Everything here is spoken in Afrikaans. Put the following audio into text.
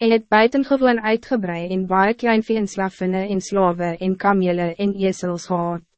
en het buitengewoon uitgebrei en baie klein vee en slavinne en slawe en kamele en esels gehad.